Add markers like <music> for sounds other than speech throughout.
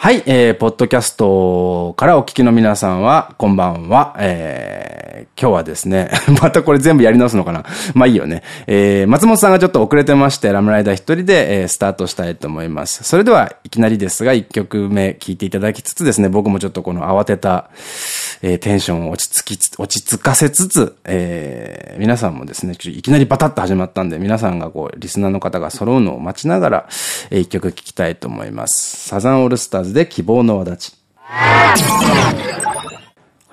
はい、えー、ポッドキャストからお聞きの皆さんは、こんばんは。えー、今日はですね、<laughs> またこれ全部やり直すのかな？まあいいよね。えー、松本さんがちょっと遅れてまして、ラムライダー一人で、えー、スタートしたいと思います。それでは、いきなりですが、一曲目聴いていただきつつですね、僕もちょっとこの慌てた、えー、テンションを落ち着き落ち着かせつつ、えー、皆さんもですね、いきなりバタッと始まったんで、皆さんがこう、リスナーの方が揃うのを待ちながら、えー、一曲聴きたいと思います。サザンオールスターズで希望の輪立ち。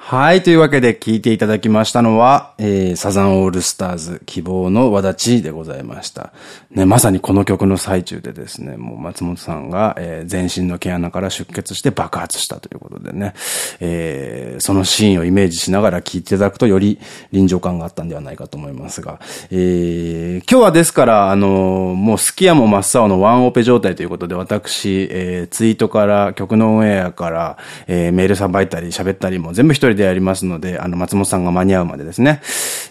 はい。というわけで聞いていただきましたのは、えー、サザンオールスターズ希望の輪立ちでございました。ね、まさにこの曲の最中でですね、もう松本さんが、えー、全身の毛穴から出血して爆発したということでね、えー、そのシーンをイメージしながら聞いていただくとより臨場感があったんではないかと思いますが、えー、今日はですから、あのもうスキヤも真っ青のワンオペ状態ということで、私、えー、ツイートから曲のオンエアから、えー、メールさばいたり喋ったりも全部一人でやりますので、あの、松本さんが間に合うまでですね、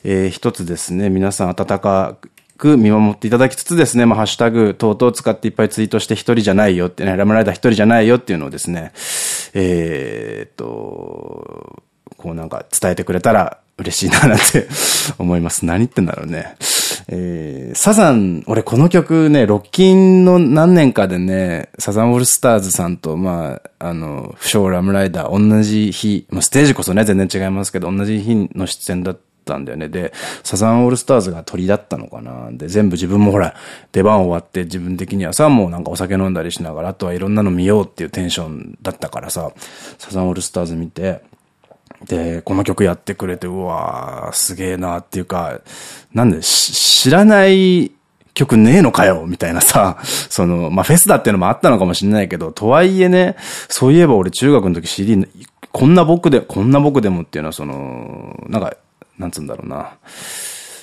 えー、一つですね、皆さん温かく見守っていただきつつですね、まあ、ハッシュタグ等々を使っていっぱいツイートして一人じゃないよってね、ラムライダー一人じゃないよっていうのをですね、えー、っと、こうなんか伝えてくれたら嬉しいななんて思います。何言ってんだろうね。えー、サザン、俺この曲ね、ロッキンの何年かでね、サザンオールスターズさんと、まあ、あの、不詳ラムライダー、同じ日、まあ、ステージこそね、全然違いますけど、同じ日の出演だったんだよね。で、サザンオールスターズが鳥だったのかな。で、全部自分もほら、出番終わって自分的にはさ、もうなんかお酒飲んだりしながら、あとはいろんなの見ようっていうテンションだったからさ、サザンオールスターズ見て、で、この曲やってくれて、うわー、すげえなっていうか、なんで、知らない曲ねえのかよみたいなさ、<laughs> その、まあ、フェスだっていうのもあったのかもしれないけど、とはいえね、そういえば俺中学の時 CD、こんな僕で、こんな僕でもっていうのはその、なんか、なんつうんだろうな。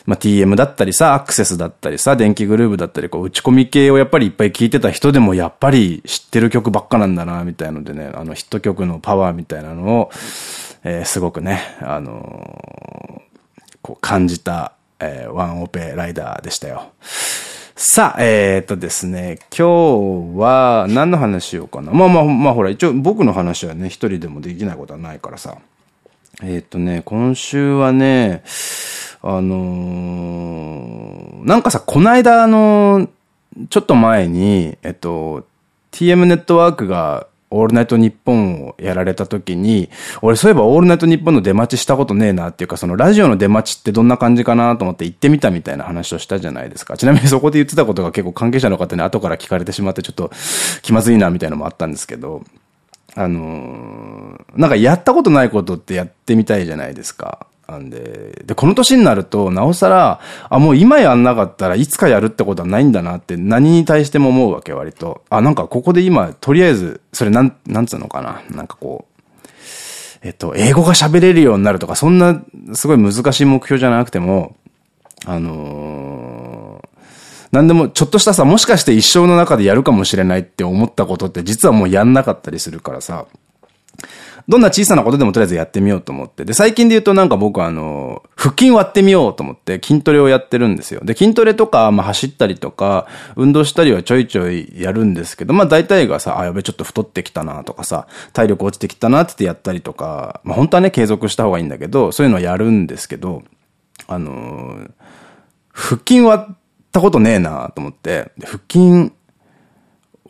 まあ、TM だったりさ、アクセスだったりさ、電気グルーヴだったり、こう、打ち込み系をやっぱりいっぱい聴いてた人でも、やっぱり知ってる曲ばっかなんだな、みたいのでね、あのヒット曲のパワーみたいなのを、えー、すごくね、あのー、こう感じた、えー、ワンオペライダーでしたよ。さあ、えー、っとですね、今日は何の話しようかな。まあまあまあほら、一応僕の話はね、一人でもできないことはないからさ。えー、っとね、今週はね、あのー、なんかさ、こないだの、ちょっと前に、えっと、TM ネットワークがオールナイトニッポンをやられた時に、俺そういえばオールナイトニッポンの出待ちしたことねえなっていうか、そのラジオの出待ちってどんな感じかなと思って行ってみたみたいな話をしたじゃないですか。ちなみにそこで言ってたことが結構関係者の方に後から聞かれてしまってちょっと気まずいなみたいなのもあったんですけど、あのー、なんかやったことないことってやってみたいじゃないですか。なんで、で、この年になると、なおさら、あ、もう今やんなかったらいつかやるってことはないんだなって何に対しても思うわけ、割と。あ、なんかここで今、とりあえず、それなん、なんつうのかな。なんかこう、えっと、英語が喋れるようになるとか、そんな、すごい難しい目標じゃなくても、あのー、なんでも、ちょっとしたさ、もしかして一生の中でやるかもしれないって思ったことって、実はもうやんなかったりするからさ、どんな小さなことでもとりあえずやってみようと思って。で、最近で言うとなんか僕あの、腹筋割ってみようと思って筋トレをやってるんですよ。で、筋トレとか、まあ走ったりとか、運動したりはちょいちょいやるんですけど、まあ大体がさ、あ、やべ、ちょっと太ってきたなとかさ、体力落ちてきたなってやったりとか、まあ本当はね、継続した方がいいんだけど、そういうのはやるんですけど、あのー、腹筋割ったことねえなと思って、腹筋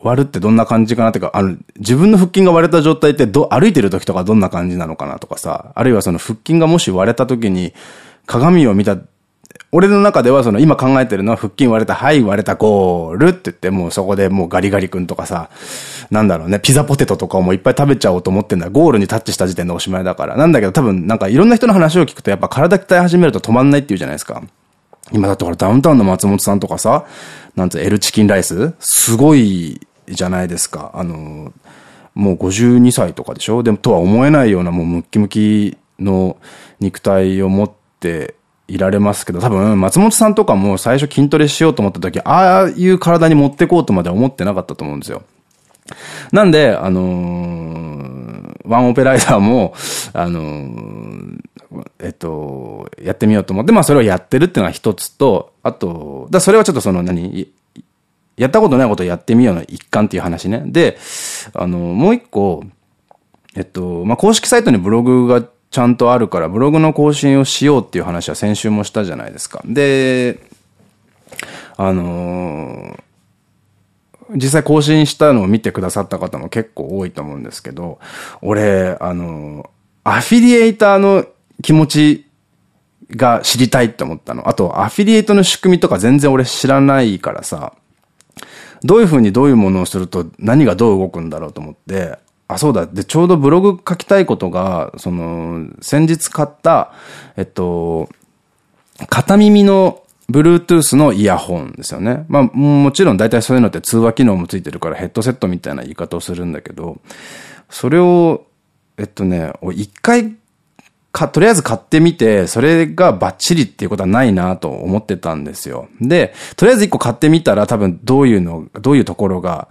割るってどんな感じかなってか、あの、自分の腹筋が割れた状態ってど、歩いてる時とかどんな感じなのかなとかさ、あるいはその腹筋がもし割れた時に、鏡を見た、俺の中ではその今考えてるのは腹筋割れた、はい割れた、ゴールって言ってもうそこでもうガリガリ君とかさ、なんだろうね、ピザポテトとかをもういっぱい食べちゃおうと思ってんだ。ゴールにタッチした時点でおしまいだから。なんだけど多分なんかいろんな人の話を聞くとやっぱ体鍛え始めると止まんないっていうじゃないですか。今だってほらダウンタウンの松本さんとかさ、なんつう、エルチキンライスすごいじゃないですか。あの、もう52歳とかでしょ？でも、とは思えないようなもうムッキムキの肉体を持っていられますけど、多分、松本さんとかも最初筋トレしようと思った時、ああいう体に持ってこうとまでは思ってなかったと思うんですよ。なんで、あのー、ワンオペライダーも、あの、えっと、やってみようと思って、まあそれをやってるっていうのは一つと、あと、だそれはちょっとその何、やったことないことをやってみようの一環っていう話ね。で、あの、もう一個、えっと、まあ、公式サイトにブログがちゃんとあるから、ブログの更新をしようっていう話は先週もしたじゃないですか。で、あのー、実際更新したのを見てくださった方も結構多いと思うんですけど、俺、あの、アフィリエイターの気持ちが知りたいって思ったの。あと、アフィリエイトの仕組みとか全然俺知らないからさ、どういう風にどういうものをすると何がどう動くんだろうと思って、あ、そうだ。で、ちょうどブログ書きたいことが、その、先日買った、えっと、片耳の Bluetooth のイヤホンですよね。まあ、もちろん大体そういうのって通話機能もついてるからヘッドセットみたいな言い方をするんだけど、それを、えっとね、一回か、とりあえず買ってみて、それがバッチリっていうことはないなと思ってたんですよ。で、とりあえず一個買ってみたら多分どういうの、どういうところが、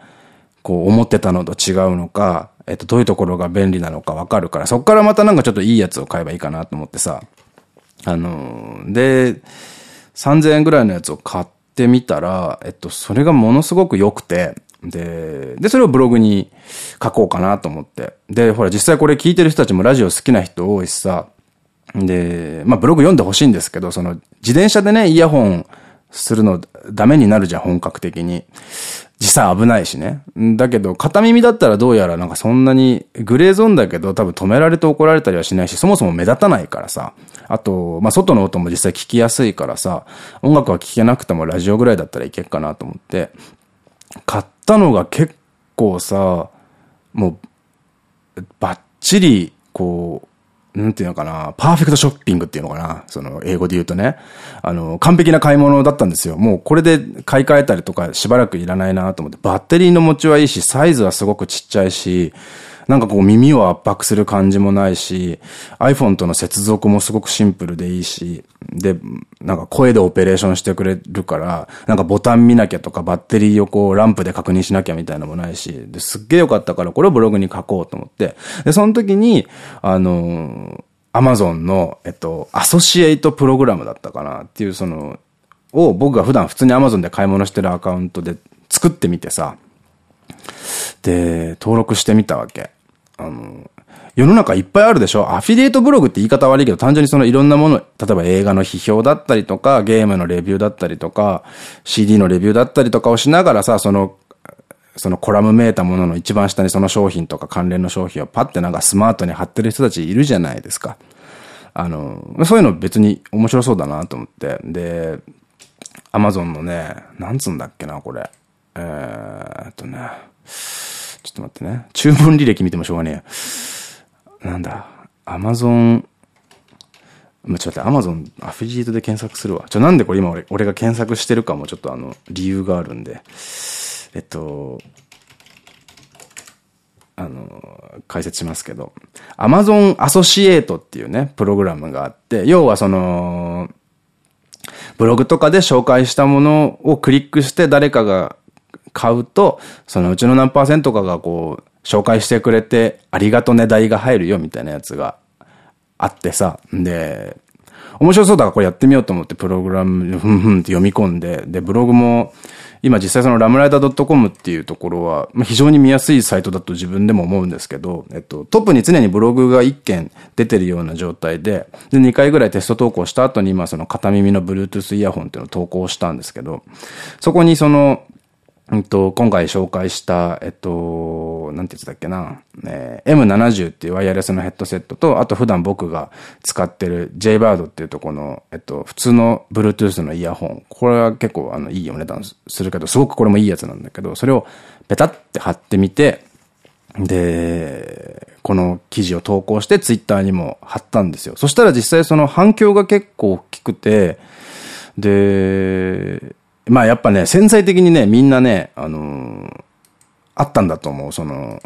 こう思ってたのと違うのか、えっと、どういうところが便利なのかわかるから、そっからまたなんかちょっといいやつを買えばいいかなと思ってさ。あのー、で、3000円ぐらいのやつを買ってみたら、えっと、それがものすごく良くて、で、で、それをブログに書こうかなと思って。で、ほら、実際これ聞いてる人たちもラジオ好きな人多いしさ、で、まあブログ読んでほしいんですけど、その、自転車でね、イヤホンするのダメになるじゃん、本格的に。実際危ないしね。だけど、片耳だったらどうやらなんかそんなに、グレーゾーンだけど多分止められて怒られたりはしないし、そもそも目立たないからさ。あと、まあ、外の音も実際聞きやすいからさ、音楽は聴けなくてもラジオぐらいだったらいけっかなと思って、買ったのが結構さ、もう、バッチリ、こう、なんていうのかな、パーフェクトショッピングっていうのかな、その英語で言うとね。あの、完璧な買い物だったんですよ。もうこれで買い替えたりとかしばらくいらないなと思って、バッテリーの持ちはいいし、サイズはすごくちっちゃいし、なんかこう耳を圧迫する感じもないし、iPhone との接続もすごくシンプルでいいし、で、なんか声でオペレーションしてくれるから、なんかボタン見なきゃとかバッテリーをこうランプで確認しなきゃみたいなのもないし、ですっげえよかったからこれをブログに書こうと思って、で、その時に、あのアマゾンの、えっと、アソシエイトプログラムだったかなっていう、その、を僕が普段普通にアマゾンで買い物してるアカウントで作ってみてさ、で、登録してみたわけ。あの、世の中いっぱいあるでしょ？アフィリエイトブログって言い方悪いけど、単純にそのいろんなもの、例えば映画の批評だったりとか、ゲームのレビューだったりとか、CD のレビューだったりとかをしながらさ、その、そのコラムめいたものの一番下にその商品とか関連の商品をパッてなんかスマートに貼ってる人たちいるじゃないですか。あの、そういうの別に面白そうだなと思って。で、アマゾンのね、なんつうんだっけな、これ。えーっとね。ちょっと待ってね。注文履歴見てもしょうがねえなんだ。アマゾン、ちょっと待って、アマゾンアフィリエイトで検索するわ。ちょ、なんでこれ今俺俺が検索してるかもちょっとあの、理由があるんで。えっと、あの、解説しますけど、アマゾンアソシエイトっていうね、プログラムがあって、要はその、ブログとかで紹介したものをクリックして誰かが買うと、そのうちの何パーセントかがこう、紹介してくれて、ありがとね代が入るよみたいなやつがあってさ、で、面白そうだ。からこれやってみようと思ってプログラム、ふんふんって読み込んで、で、ブログも、今実際そのラムライダー .com っていうところは、まあ、非常に見やすいサイトだと自分でも思うんですけど、えっと、トップに常にブログが1件出てるような状態で、で、2回ぐらいテスト投稿した後に今その片耳の Bluetooth イヤホンっていうのを投稿したんですけど、そこにその、うんと、今回紹介した、えっと、なんて言ってたっけな、えー、M70 っていうワイヤレスのヘッドセットと、あと普段僕が使ってる J-Bird っていうとこの、えっと、普通の Bluetooth のイヤホン。これは結構あの、いいお値段するけど、すごくこれもいいやつなんだけど、それをペタって貼ってみて、で、この記事を投稿してツイッターにも貼ったんですよ。そしたら実際その反響が結構大きくて、で、まあやっぱね、潜在的にね、みんなね、あのー、あったんだと思う。その、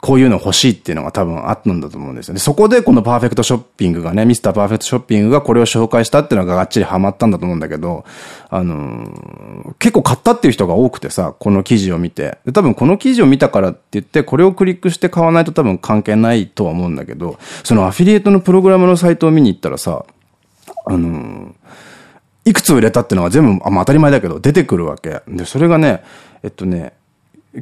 こういうの欲しいっていうのが多分あったんだと思うんですよね。そこでこのパーフェクトショッピングがね、ミスターパーフェクトショッピングがこれを紹介したっていうのががっちりハマったんだと思うんだけど、あのー、結構買ったっていう人が多くてさ、この記事を見て。で、多分この記事を見たからって言って、これをクリックして買わないと多分関係ないとは思うんだけど、そのアフィリエイトのプログラムのサイトを見に行ったらさ、あのーいくつ売れたっていうのが全部、あ、ま、当たり前だけど、出てくるわけ。で、それがね、えっとね、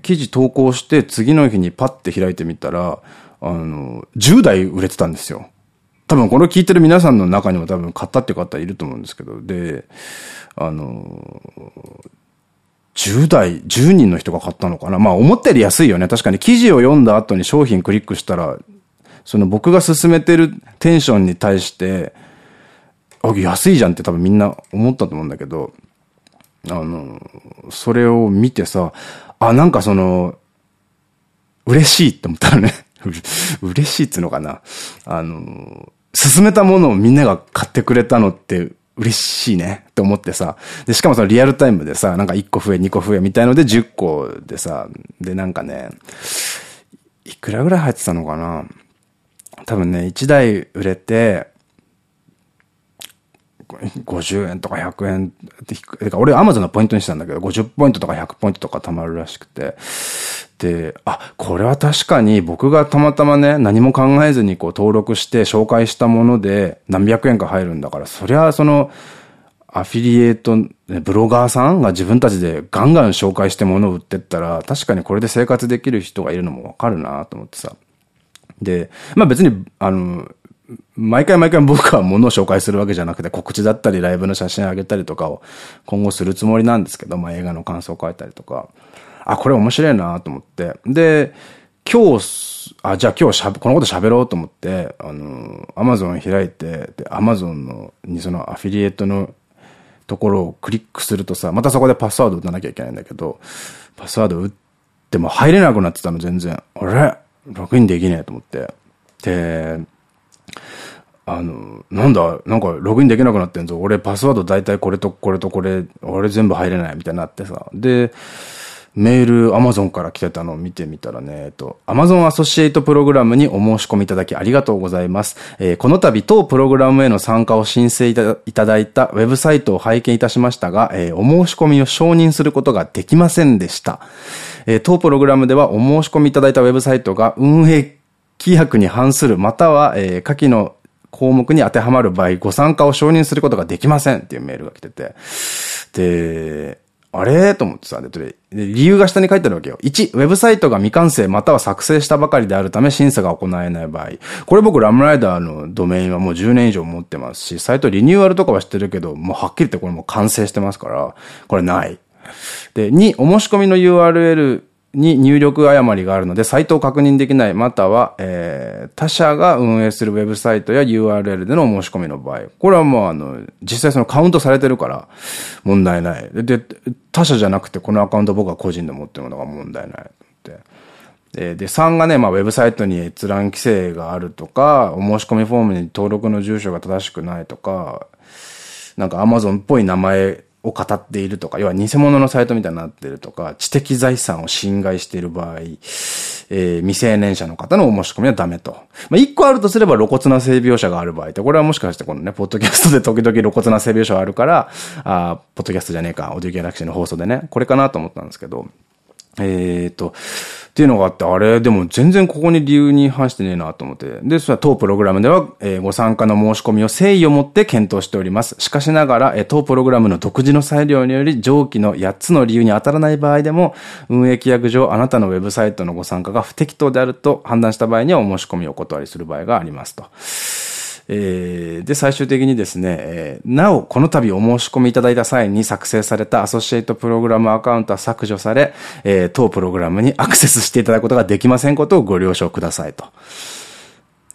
記事投稿して次の日にパッて開いてみたら、あの、10台売れてたんですよ。多分これを聞いてる皆さんの中にも多分買ったっていう方いると思うんですけど、で、あの、10代、10人の人が買ったのかなまあ思ったより安いよね。確かに記事を読んだ後に商品クリックしたら、その僕が勧めてるテンションに対して、あ、安いじゃんって多分みんな思ったと思うんだけど、あの、それを見てさ、あ、なんかその、嬉しいって思ったのね。<laughs> 嬉しいっつうのかな。あの、勧めたものをみんなが買ってくれたのって嬉しいねって思ってさ。で、しかもそのリアルタイムでさ、なんか1個増え、2個増えみたいので10個でさ、で、なんかね、いくらぐらい入ってたのかな多分ね、1台売れて、50円とか100円って、俺アマゾンのポイントにしたんだけど、50ポイントとか100ポイントとか貯まるらしくて。で、あ、これは確かに僕がたまたまね、何も考えずにこう登録して紹介したもので何百円か入るんだから、そりゃその、アフィリエイト、ブロガーさんが自分たちでガンガン紹介して物を売ってったら、確かにこれで生活できる人がいるのもわかるなと思ってさ。で、まあ別に、あの、毎回毎回僕は物を紹介するわけじゃなくて告知だったりライブの写真あげたりとかを今後するつもりなんですけど、まあ映画の感想を書いたりとか。あ、これ面白いなと思って。で、今日、あ、じゃあ今日しゃこのこと喋ろうと思って、あの、アマゾン開いて、で、アマゾンの、にそのアフィリエイトのところをクリックするとさ、またそこでパスワード打たなきゃいけないんだけど、パスワード打っても入れなくなってたの全然。あれ？ログインできねえと思って。で、あの、なんだ、なんかログインできなくなってんぞ。俺パスワード大体これとこれとこれ、俺全部入れないみたいになってさ。で、メール、アマゾンから来てたのを見てみたらね、えっと、アマゾンアソシエイトプログラムにお申し込みいただきありがとうございます。えー、この度、当プログラムへの参加を申請いただいたウェブサイトを拝見いたしましたが、えー、お申し込みを承認することができませんでした。えー、当プログラムではお申し込みいただいたウェブサイトが運営規約に反する、または、えー、下記の項目に当てはまる場合、ご参加を承認することができませんっていうメールが来てて。で、あれ？と思ってさ、で、理由が下に書いてあるわけよ。1、ウェブサイトが未完成または作成したばかりであるため審査が行えない場合。これ僕ラムライダーのドメインはもう10年以上持ってますし、サイトリニューアルとかはしてるけど、もうはっきり言ってこれもう完成してますから、これない。で、2、お申し込みの URL に入力誤りがあるので、サイトを確認できない、または、えー、他社が運営するウェブサイトや URL での申し込みの場合。これはもう、あの、実際そのカウントされてるから、問題ない。で、他社じゃなくて、このアカウント僕は個人で持ってるのが問題ない。で、で、3がね、まあ、ウェブサイトに閲覧規制があるとか、お申し込みフォームに登録の住所が正しくないとか、なんか Amazon っぽい名前を語っているとか、要は偽物のサイトみたいになっているとか、知的財産を侵害している場合、えー、未成年者の方のお申し込みはダメと。まあ、一個あるとすれば露骨な性病者がある場合ってこれはもしかしてこのね、ポッドキャストで <laughs> 時々露骨な性病者があるから、あポッドキャストじゃねえか、オーディオギャラクシーの放送でね、これかなと思ったんですけど、えっと、っていうのがあって、あれ、でも全然ここに理由に反してねえなと思って。で、それは当プログラムでは、えー、ご参加の申し込みを誠意を持って検討しております。しかしながら、えー、当プログラムの独自の裁量により、上記の8つの理由に当たらない場合でも、運営規約上、あなたのウェブサイトのご参加が不適当であると判断した場合には、お申し込みをお断りする場合がありますと。えー、で、最終的にですね、えー、なお、この度お申し込みいただいた際に作成されたアソシエイトプログラムアカウントは削除され、えー、当プログラムにアクセスしていただくことができませんことをご了承くださいと。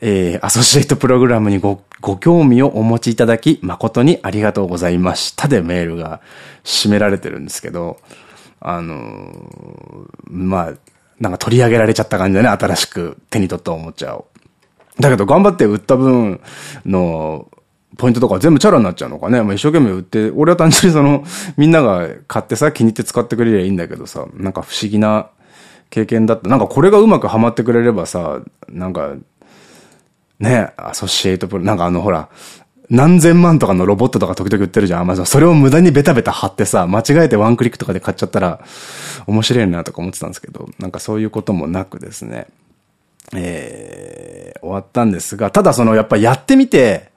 えー、アソシエイトプログラムにご、ご興味をお持ちいただき、誠にありがとうございましたでメールが締められてるんですけど、あのー、まあ、なんか取り上げられちゃった感じだね、新しく手に取ったおもちゃを。だけど頑張って売った分のポイントとか全部チャラになっちゃうのかね。まあ、一生懸命売って、俺は単純にその、みんなが買ってさ、気に入って使ってくれりゃいいんだけどさ、なんか不思議な経験だった。なんかこれがうまくはまってくれればさ、なんか、ね、アソシエイトプロ、なんかあのほら、何千万とかのロボットとか時々売ってるじゃん、アマゾン。それを無駄にベタベタ貼ってさ、間違えてワンクリックとかで買っちゃったら、面白いなとか思ってたんですけど、なんかそういうこともなくですね。えー、終わったんですが、ただその、やっぱやってみて、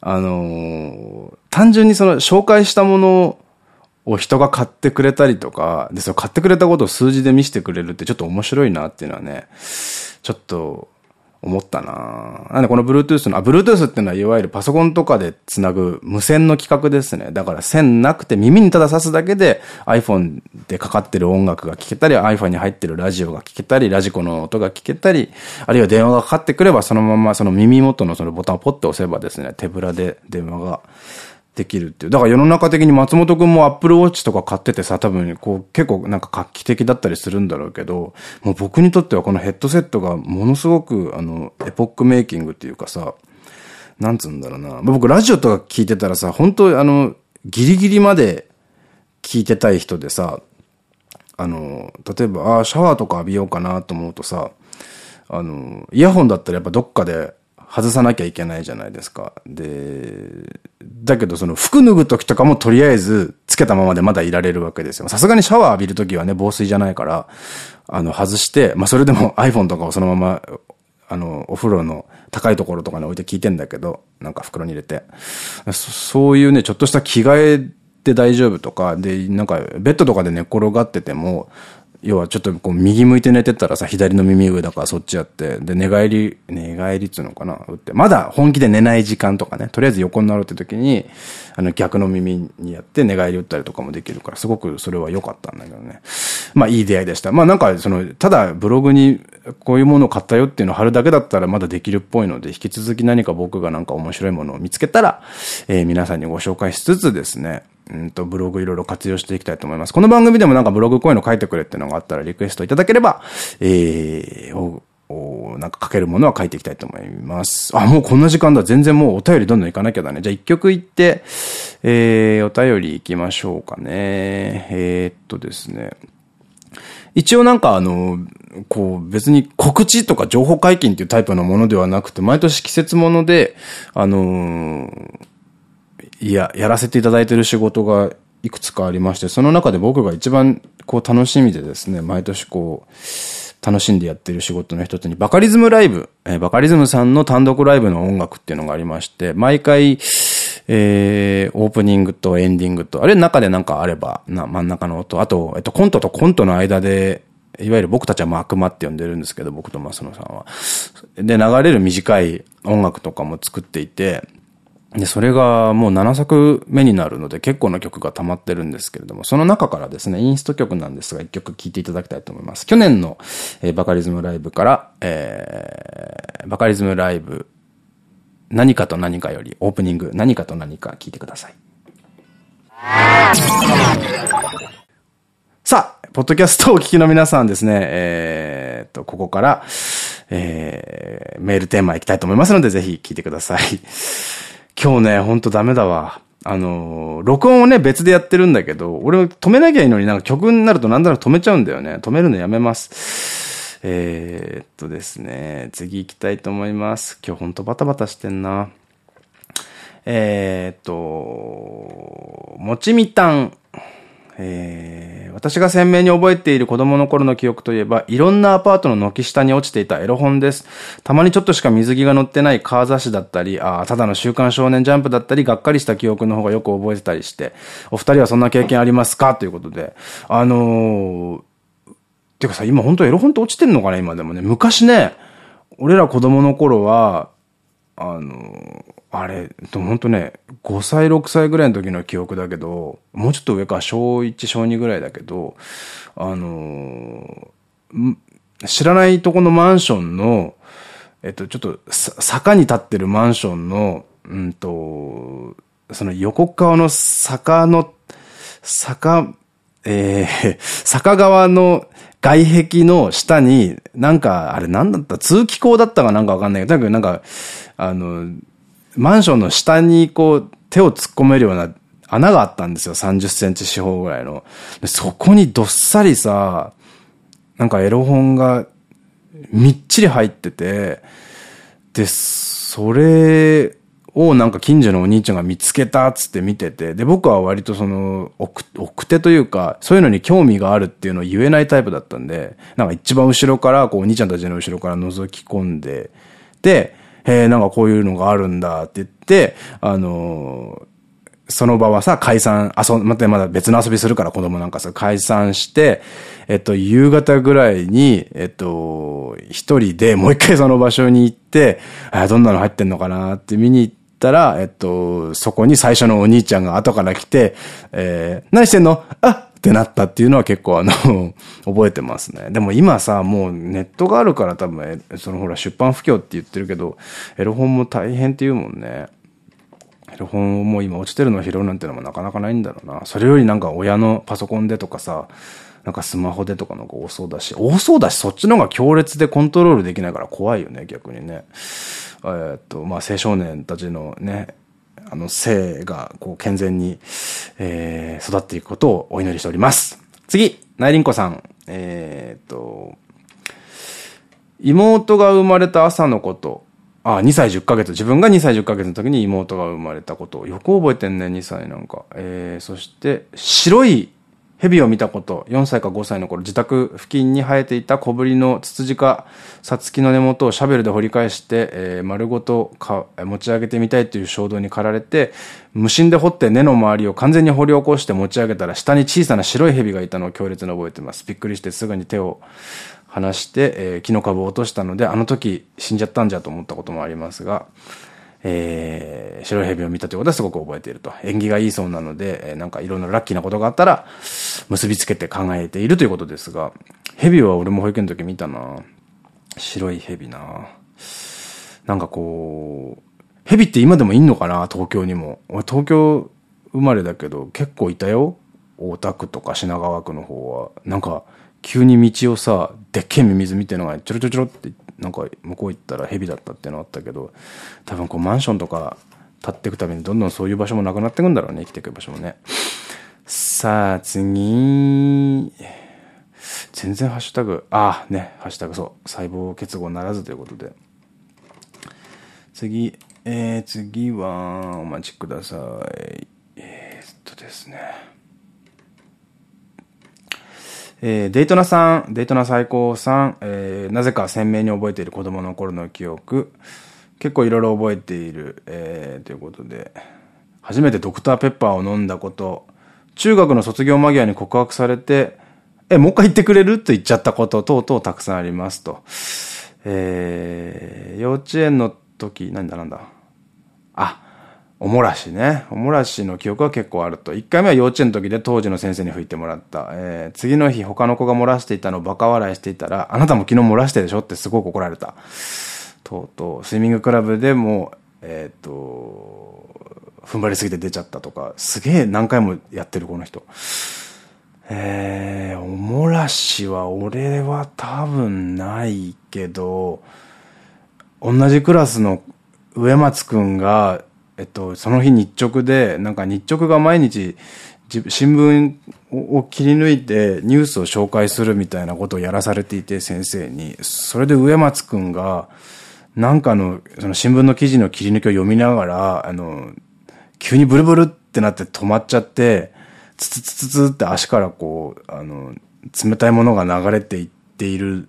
あのー、単純にその紹介したものを人が買ってくれたりとか、で、その買ってくれたことを数字で見せてくれるってちょっと面白いなっていうのはね、ちょっと思ったななんでこの Bluetooth の、あ、Bluetooth っていうのはいわゆるパソコンとかでつなぐ無線の規格ですね。だから線なくて耳にただ挿すだけで iPhone でかかってる音楽が聴けたり、iPhone に入ってるラジオが聴けたり、ラジコの音が聞けたり、あるいは電話がかかってくればそのままその耳元のそのボタンをポッと押せばですね、手ぶらで電話ができるっていう。だから世の中的に松本くんも Apple Watch とか買っててさ、多分こう結構なんか画期的だったりするんだろうけど、もう僕にとってはこのヘッドセットがものすごくあの、エポックメイキングっていうかさ、なんつうんだろうな。僕ラジオとか聞いてたらさ、本当あの、ギリギリまで聞いてたい人でさ、あの、例えば、ああ、シャワーとか浴びようかなと思うとさ、あの、イヤホンだったらやっぱどっかで外さなきゃいけないじゃないですか。で、だけどその服脱ぐ時とかもとりあえずつけたままでまだいられるわけですよ。さすがにシャワー浴びる時はね、防水じゃないから、あの、外して、まあそれでも iPhone とかをそのまま、あの、お風呂の高いところとかに置いて聞いてんだけど、なんか袋に入れて。そういうね、ちょっとした着替えで大丈夫とか、で、なんか、ベッドとかで寝転がってても、要はちょっとこう右向いて寝てたらさ、左の耳上だからそっちやって、で、寝返り、寝返りっつうのかな打って。まだ本気で寝ない時間とかね、とりあえず横になるって時に、あの逆の耳にやって寝返り打ったりとかもできるから、すごくそれは良かったんだけどね。まあいい出会いでした。まあなんかその、ただブログにこういうものを買ったよっていうのを貼るだけだったらまだできるっぽいので、引き続き何か僕がなんか面白いものを見つけたら、えー、皆さんにご紹介しつつですね、うんと、ブログいろいろ活用していきたいと思います。この番組でもなんかブログこういうの書いてくれっていうのがあったらリクエストいただければ、えー、お、おなんか書けるものは書いていきたいと思います。あ、もうこんな時間だ。全然もうお便りどんどん行かなきゃだね。じゃあ一曲行って、えー、お便り行きましょうかね。えー、っとですね。一応なんかあの、こう別に告知とか情報解禁っていうタイプのものではなくて、毎年季節もので、あのーいや、やらせていただいてる仕事がいくつかありまして、その中で僕が一番こう楽しみでですね、毎年こう、楽しんでやってる仕事の一つに、バカリズムライブ、えー、バカリズムさんの単独ライブの音楽っていうのがありまして、毎回、えー、オープニングとエンディングと、あれ中でなんかあれば、な、真ん中の音、あと、えっと、コントとコントの間で、いわゆる僕たちはマクマって呼んでるんですけど、僕とマスノさんは。で、流れる短い音楽とかも作っていて、で、それがもう7作目になるので結構な曲が溜まってるんですけれども、その中からですね、インスト曲なんですが、1曲聴いていただきたいと思います。去年の、えー、バカリズムライブから、えー、バカリズムライブ、何かと何かよりオープニング、何かと何か聴いてください。さあ、ポッドキャストをお聞きの皆さんですね、えー、と、ここから、えー、メールテーマいきたいと思いますので、ぜひ聞いてください。今日ね、ほんとダメだわ。あの、録音をね、別でやってるんだけど、俺止めなきゃいいのになんか曲になるとなんだろう止めちゃうんだよね。止めるのやめます。えー、っとですね、次行きたいと思います。今日ほんとバタバタしてんな。えー、っと、もちみたん。えー、私が鮮明に覚えている子供の頃の記憶といえば、いろんなアパートの軒下に落ちていたエロ本です。たまにちょっとしか水着が載ってないカー雑誌だったり、あただの週刊少年ジャンプだったり、がっかりした記憶の方がよく覚えてたりして、お二人はそんな経験ありますか？ということで。あのー、てかさ、今本当エロ本って落ちてんのかな？今でもね。昔ね、俺ら子供の頃は、あのー、あれ、本当ね、5歳、6歳ぐらいの時の記憶だけど、もうちょっと上か、小1、小2ぐらいだけど、あの知らないとこのマンションの、えっと、ちょっと、坂に立ってるマンションの、うんと、その横側の坂の、坂、えー、<laughs> 坂側の外壁の下に、なんか、あれなんだった？通気口だったかなんかわかんないけど、とにかくなんか、あの、マンションの下にこう手を突っ込めるような穴があったんですよ。30センチ四方ぐらいの。そこにどっさりさ、なんかエロ本がみっちり入ってて、で、それをなんか近所のお兄ちゃんが見つけたっつって見てて、で、僕は割とその、奥、手というか、そういうのに興味があるっていうのを言えないタイプだったんで、なんか一番後ろから、こうお兄ちゃんたちの後ろから覗き込んで、で、え、なんかこういうのがあるんだって言って、あのその場はさ、解散、遊またまだ別の遊びするから子供なんかさ、解散して、えっと、夕方ぐらいに、えっと、一人でもう一回その場所に行って、あどんなの入ってんのかなって見に行ったら、えっと、そこに最初のお兄ちゃんが後から来て、えー、何してんの？あってなったっていうのは結構あの <laughs> 覚えてますね。でも今さ、もうネットがあるから多分、そのほら出版不況って言ってるけど、エロ本も大変って言うもんね。エロ本をもう今落ちてるのを拾うなんてのもなかなかないんだろうな。それよりなんか親のパソコンでとかさ、なんかスマホでとかのが多そうだし、多そうだし、そっちの方が強烈でコントロールできないから怖いよね、逆にね。えっと、まあ、青少年たちのね、あの、性が、こう、健全に、えー、育っていくことをお祈りしております。次、内輪子さん。えー、っと、妹が生まれた朝のこと。あ、2歳10ヶ月。自分が2歳10ヶ月の時に妹が生まれたこと。よく覚えてんね、2歳なんか。えー、そして、白い蛇を見たこと、4歳か5歳の頃、自宅付近に生えていた小ぶりのツツジか、さつきの根元をシャベルで掘り返して、えー、丸ごとか持ち上げてみたいという衝動に駆られて、無心で掘って根の周りを完全に掘り起こして持ち上げたら、下に小さな白い蛇がいたのを強烈に覚えてます。びっくりしてすぐに手を離して、えー、木の株を落としたので、あの時死んじゃったんじゃと思ったこともありますが、えー、白い蛇を見たということはすごく覚えていると。縁起がいいそうなので、えー、なんかいろんなラッキーなことがあったら、結びつけて考えているということですが、蛇は俺も保育園の時見たな白い蛇ななんかこう、蛇って今でもいんのかな？東京にも。俺東京生まれだけど、結構いたよ大田区とか品川区の方は。なんか、急に道をさ、でっけえミミズみたいのがちょろちょろちょろってなんか向こう行ったら蛇だったっていうのあったけど、多分こうマンションとか建っていくためにどんどんそういう場所もなくなっていくんだろうね、生きていく場所もね。さあ、次。全然ハッシュタグ、ああ、ね、ハッシュタグそう、細胞結合ならずということで。次、えー、次は、お待ちください。えー、っとですね。えー、デイトナさん、デイトナ最高さん、えー、なぜか鮮明に覚えている子供の頃の記憶、結構いろいろ覚えている、えー、ということで、初めてドクターペッパーを飲んだこと、中学の卒業間際に告白されて、え、もう一回言ってくれると言っちゃったこと等々たくさんありますと。えー、幼稚園の時、なんだなんだ。あ、おもらしね。おもらしの記憶は結構あると。一回目は幼稚園の時で当時の先生に吹いてもらった。えー、次の日他の子が漏らしていたのをバカ笑いしていたら、あなたも昨日漏らしてでしょってすごく怒られた。とうとう、スイミングクラブでも、えっ、ー、と、踏ん張りすぎて出ちゃったとか、すげえ何回もやってるこの人。えー、おもらしは俺は多分ないけど、同じクラスの植松くんがえっと、その日日直で、なんか日直が毎日、新聞を切り抜いてニュースを紹介するみたいなことをやらされていて、先生に。それで植松くんが、なんかの、その新聞の記事の切り抜きを読みながら、あの、急にブルブルってなって止まっちゃって、ツツツツツって足からこう、あの、冷たいものが流れていっている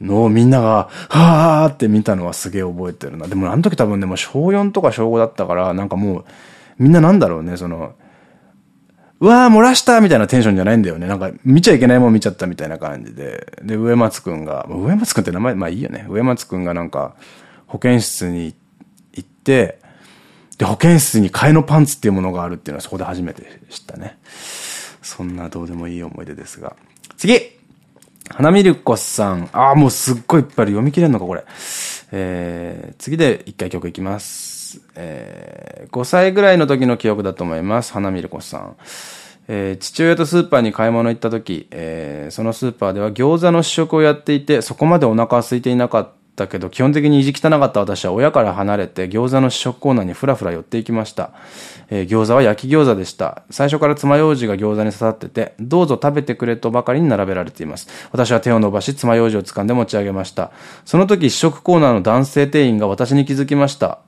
のをみんなが、はーって見たのはすげえ覚えてるな。でもあの時多分でも小4とか小5だったから、なんかもう、みんななんだろうね、その、うわー漏らしたみたいなテンションじゃないんだよね。なんか見ちゃいけないもん見ちゃったみたいな感じで。で、上松くんが、上松くんって名前、まあいいよね。上松くんがなんか、保健室に行って、で、保健室に替えのパンツっていうものがあるっていうのはそこで初めて知ったね。そんなどうでもいい思い出ですが。次花見る子さん。ああ、もうすっごいいっぱい読み切れんのか、これ。えー、次で一回曲いきます。えー、5歳ぐらいの時の記憶だと思います。花見る子さん。えー、父親とスーパーに買い物行った時、えー、そのスーパーでは餃子の試食をやっていて、そこまでお腹は空いていなかったけど、基本的に意地汚かった私は親から離れて餃子の試食コーナーにふらふら寄っていきました。えー、餃子は焼き餃子でした。最初から爪楊枝が餃子に刺さってて、どうぞ食べてくれとばかりに並べられています。私は手を伸ばし、爪楊枝を掴んで持ち上げました。その時、試食コーナーの男性店員が私に気づきました。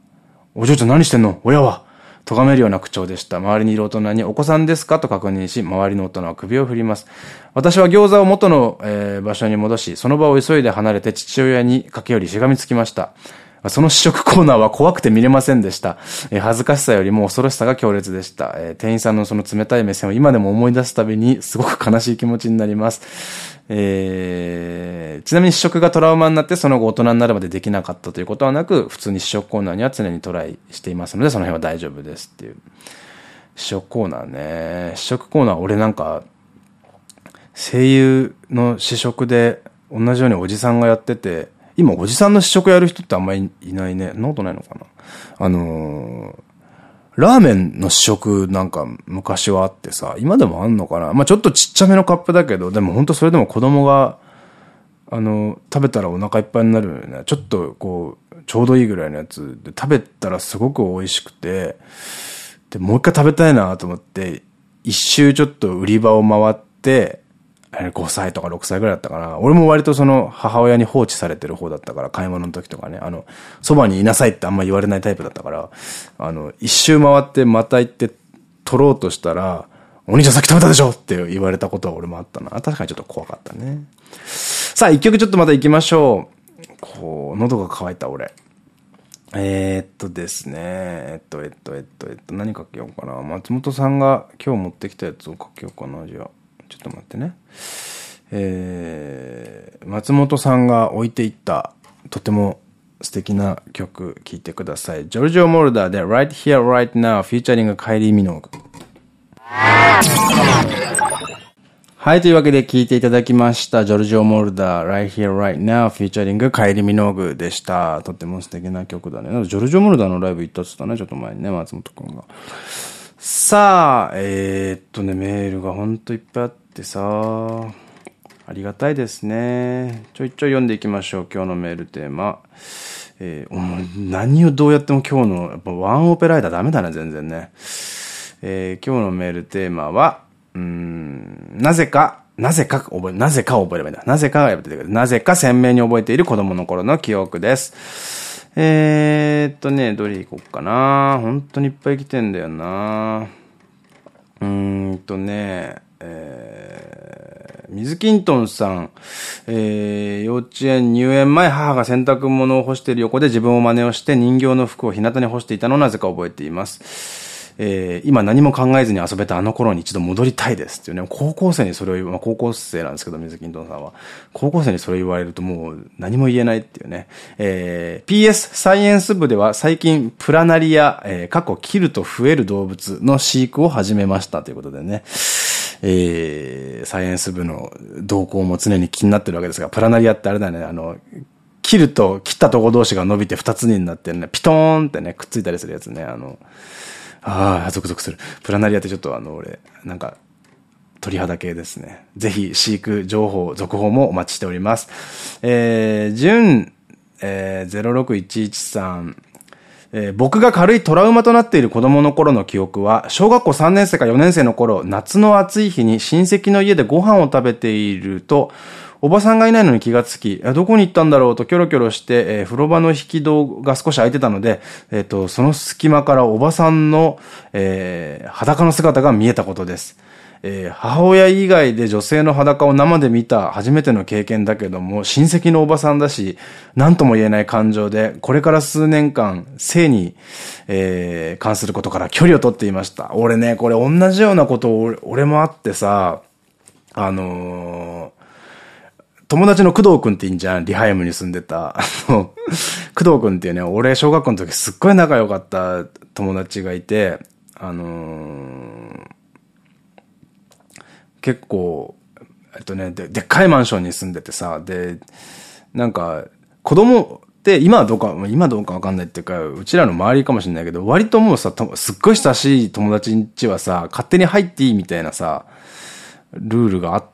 お嬢ちゃん何してんの？親は咎めるような口調でした。周りにいる大人にお子さんですか？と確認し、周りの大人は首を振ります。私は餃子を元の、えー、場所に戻し、その場を急いで離れて父親に駆け寄りしがみつきました。その試食コーナーは怖くて見れませんでした。えー、恥ずかしさよりも恐ろしさが強烈でした。えー、店員さんのその冷たい目線を今でも思い出すたびにすごく悲しい気持ちになります。えー、ちなみに試食がトラウマになってその後大人になるまでできなかったということはなく、普通に試食コーナーには常にトライしていますので、その辺は大丈夫ですっていう。試食コーナーね。試食コーナー、俺なんか、声優の試食で同じようにおじさんがやってて、今おじさんの試食やる人ってあんまりいないね。ノートないのかなあのー、ラーメンの試食なんか昔はあってさ、今でもあんのかな？まあちょっとちっちゃめのカップだけど、でも本当それでも子供が、あの、食べたらお腹いっぱいになるよね。ちょっとこう、ちょうどいいぐらいのやつで食べたらすごく美味しくて、で、もう一回食べたいなと思って、一周ちょっと売り場を回って、5歳とか6歳ぐらいだったかな。俺も割とその母親に放置されてる方だったから、買い物の時とかね、あの、そばにいなさいってあんま言われないタイプだったから、あの、一周回ってまた行って取ろうとしたら、お兄ちゃんさっき食べたでしょって言われたことは俺もあったな。確かにちょっと怖かったね。さあ、一曲ちょっとまた行きましょう。こう、喉が渇いた俺。えー、っとですね。えっと、えっと、えっと、えっと、何かけようかな。松本さんが今日持ってきたやつをかけようかな、じゃあ。ちょっと待ってね。えー、松本さんが置いていったとても素敵な曲聴いてください。ジョルジオ・モルダーで Right Here Right Now フィーチャリングカイリー・ミノーグ。はい、というわけで聴いていただきました。ジョルジオ・モルダー Right Here Right Now フィーチャリングカイリー・ミノーグでした。とっても素敵な曲だね。ジョルジオ・モルダーのライブ行ったっつったね、ちょっと前にね、松本くんが。さあ、えー、っとね、メールがほんといっぱいあって、さありがたいですねちょいちょい読んでいきましょう今日のメールテーマえー、何をどうやっても今日のやっぱワンオペライダーダメだね全然ねえー、今日のメールテーマはうんなぜかなぜか覚え、なぜか覚えればいいんだ。なぜかがやっててくる。なぜか鮮明に覚えている子供の頃の記憶です。えー、っとね、どれ行こうかな。本当にいっぱい来てんだよな。うーんとね、えー、水キントンさん、えー、幼稚園入園前母が洗濯物を干している横で自分を真似をして人形の服を日向に干していたのをなぜか覚えています。えー、今何も考えずに遊べたあの頃に一度戻りたいですっていうね、高校生にそれを言う、まあ、高校生なんですけど、水木んとんさんは。高校生にそれを言われるともう何も言えないっていうね。えー、PS サイエンス部では最近プラナリア、えー、過去切ると増える動物の飼育を始めましたということでね。えー、サイエンス部の動向も常に気になってるわけですが、プラナリアってあれだね、あの、切ると切ったとこ同士が伸びて二つになってね、ピトーンってね、くっついたりするやつね、あの、ああ、ゾクゾクする。プラナリアってちょっとあの、俺、なんか、鳥肌系ですね。ぜひ、飼育情報、続報もお待ちしております。えー、純、えー、06113、えー、僕が軽いトラウマとなっている子供の頃の記憶は、小学校3年生か4年生の頃、夏の暑い日に親戚の家でご飯を食べていると、おばさんがいないのに気がつき、どこに行ったんだろうとキョロキョロして、えー、風呂場の引き戸が少し開いてたので、えっ、ー、と、その隙間からおばさんの、えー、裸の姿が見えたことです。えー、母親以外で女性の裸を生で見た初めての経験だけども、親戚のおばさんだし、何とも言えない感情で、これから数年間、性に、えー、関することから距離を取っていました。俺ね、これ同じようなこと俺俺もあってさ、あのー友達の工藤くんっていいんじゃんリハイムに住んでた。<laughs> 工藤くんっていうね、俺小学校の時すっごい仲良かった友達がいて、あのー、結構、えっとねで、でっかいマンションに住んでてさ、で、なんか、子供って今はどうか、今どうかわかんないっていうか、うちらの周りかもしれないけど、割ともうさ、すっごい親しい友達んちはさ、勝手に入っていいみたいなさ、ルールがあ